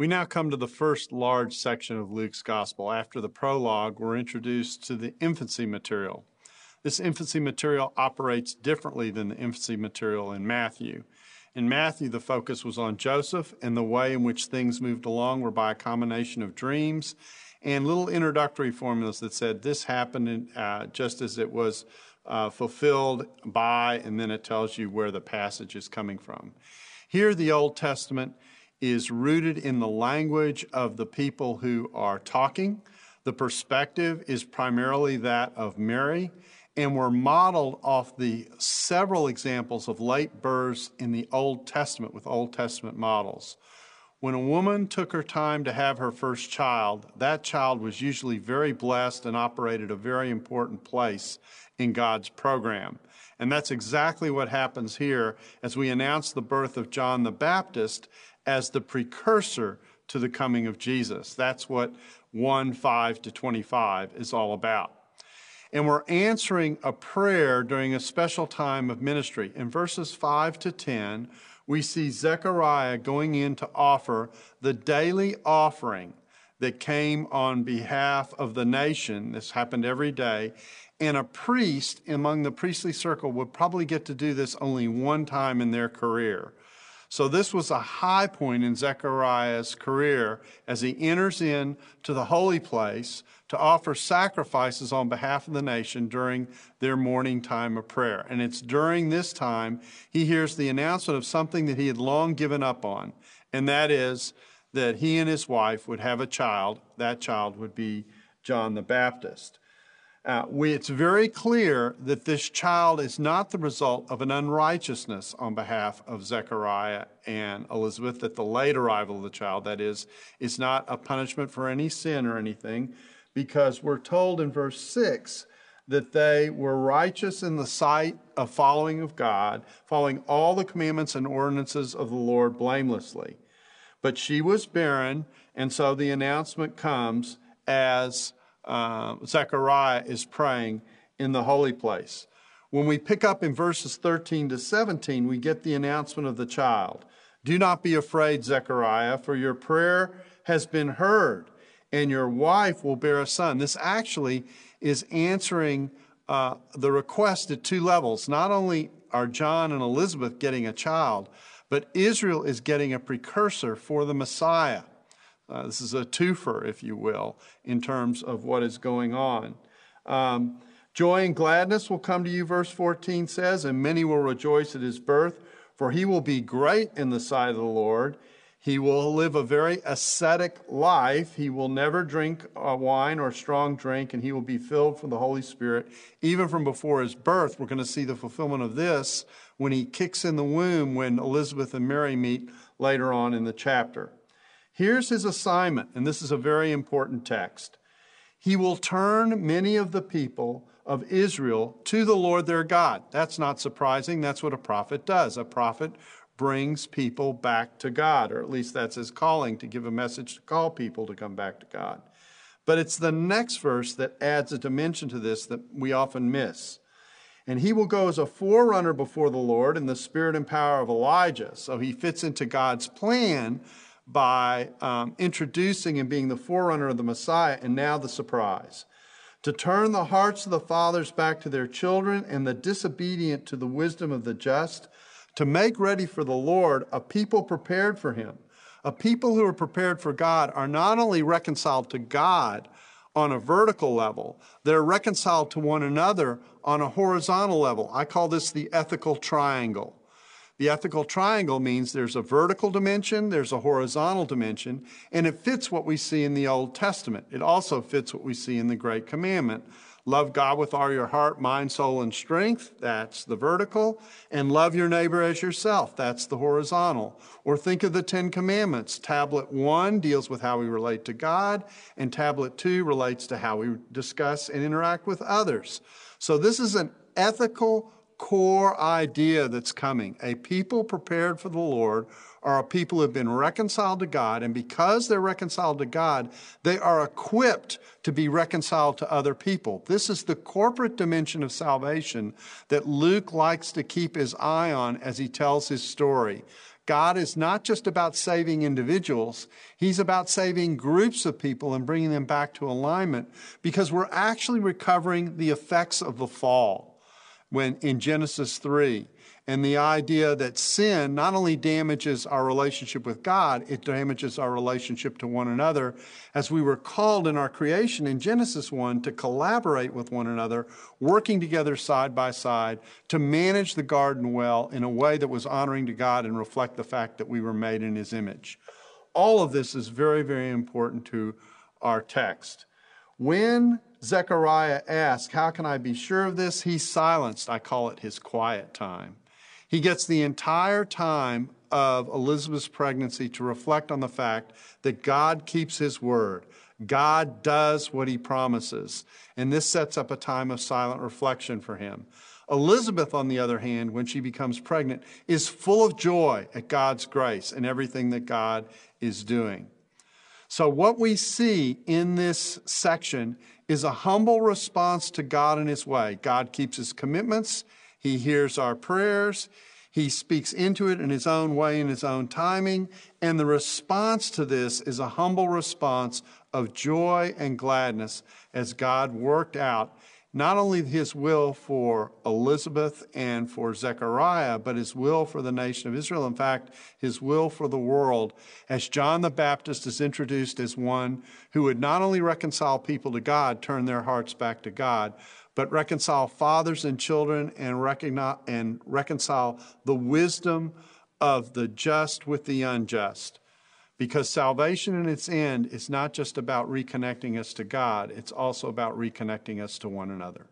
We now come to the first large section of Luke's gospel. After the prologue, we're introduced to the infancy material. This infancy material operates differently than the infancy material in Matthew. In Matthew, the focus was on Joseph, and the way in which things moved along were by a combination of dreams and little introductory formulas that said this happened uh, just as it was uh, fulfilled by, and then it tells you where the passage is coming from. Here, the Old Testament is rooted in the language of the people who are talking. The perspective is primarily that of Mary, and we're modeled off the several examples of late births in the Old Testament with Old Testament models. When a woman took her time to have her first child, that child was usually very blessed and operated a very important place in God's program. And that's exactly what happens here as we announce the birth of John the Baptist as the precursor to the coming of Jesus. That's what 1 5 to 25 is all about. And we're answering a prayer during a special time of ministry. In verses 5 to 10, we see Zechariah going in to offer the daily offering that came on behalf of the nation. This happened every day. And a priest among the priestly circle would probably get to do this only one time in their career. So this was a high point in Zechariah's career as he enters in to the holy place to offer sacrifices on behalf of the nation during their morning time of prayer. And it's during this time he hears the announcement of something that he had long given up on, and that is that he and his wife would have a child. That child would be John the Baptist. Uh, we, it's very clear that this child is not the result of an unrighteousness on behalf of Zechariah and Elizabeth, that the late arrival of the child, that is, is not a punishment for any sin or anything, because we're told in verse 6 that they were righteous in the sight of following of God, following all the commandments and ordinances of the Lord blamelessly. But she was barren, and so the announcement comes as uh, Zechariah is praying in the holy place. When we pick up in verses 13 to 17, we get the announcement of the child. Do not be afraid, Zechariah, for your prayer has been heard, and your wife will bear a son. This actually is answering uh, the request at two levels. Not only are John and Elizabeth getting a child, but Israel is getting a precursor for the Messiah. Uh, this is a twofer, if you will, in terms of what is going on. Um, Joy and gladness will come to you, verse 14 says, and many will rejoice at his birth, for he will be great in the sight of the Lord. He will live a very ascetic life. He will never drink wine or strong drink, and he will be filled from the Holy Spirit. Even from before his birth, we're going to see the fulfillment of this when he kicks in the womb when Elizabeth and Mary meet later on in the chapter. Here's his assignment, and this is a very important text. He will turn many of the people of Israel to the Lord their God. That's not surprising. That's what a prophet does. A prophet brings people back to God, or at least that's his calling to give a message to call people to come back to God. But it's the next verse that adds a dimension to this that we often miss. And he will go as a forerunner before the Lord in the spirit and power of Elijah. So he fits into God's plan by um, introducing and being the forerunner of the Messiah, and now the surprise. To turn the hearts of the fathers back to their children and the disobedient to the wisdom of the just, to make ready for the Lord a people prepared for him. A people who are prepared for God are not only reconciled to God on a vertical level, they're reconciled to one another on a horizontal level. I call this the ethical triangle. The ethical triangle means there's a vertical dimension, there's a horizontal dimension, and it fits what we see in the Old Testament. It also fits what we see in the Great Commandment. Love God with all your heart, mind, soul, and strength. That's the vertical. And love your neighbor as yourself. That's the horizontal. Or think of the Ten Commandments. Tablet one deals with how we relate to God, and tablet two relates to how we discuss and interact with others. So this is an ethical core idea that's coming. A people prepared for the Lord are a people who have been reconciled to God, and because they're reconciled to God, they are equipped to be reconciled to other people. This is the corporate dimension of salvation that Luke likes to keep his eye on as he tells his story. God is not just about saving individuals, He's about saving groups of people and bringing them back to alignment because we're actually recovering the effects of the fall when in Genesis 3 and the idea that sin not only damages our relationship with God, it damages our relationship to one another, as we were called in our creation in Genesis 1 to collaborate with one another, working together side by side to manage the garden well in a way that was honoring to God and reflect the fact that we were made in His image. All of this is very, very important to our text. When Zechariah asks, How can I be sure of this? He's silenced. I call it his quiet time. He gets the entire time of Elizabeth's pregnancy to reflect on the fact that God keeps his word. God does what he promises. And this sets up a time of silent reflection for him. Elizabeth, on the other hand, when she becomes pregnant, is full of joy at God's grace and everything that God is doing. So, what we see in this section is a humble response to God and His way. God keeps His commitments, He hears our prayers, He speaks into it in His own way, in His own timing. And the response to this is a humble response of joy and gladness as God worked out not only his will for Elizabeth and for Zechariah, but his will for the nation of Israel. In fact, his will for the world, as John the Baptist is introduced as one who would not only reconcile people to God, turn their hearts back to God, but reconcile fathers and children and, and reconcile the wisdom of the just with the unjust. Because salvation in its end is not just about reconnecting us to God, it's also about reconnecting us to one another.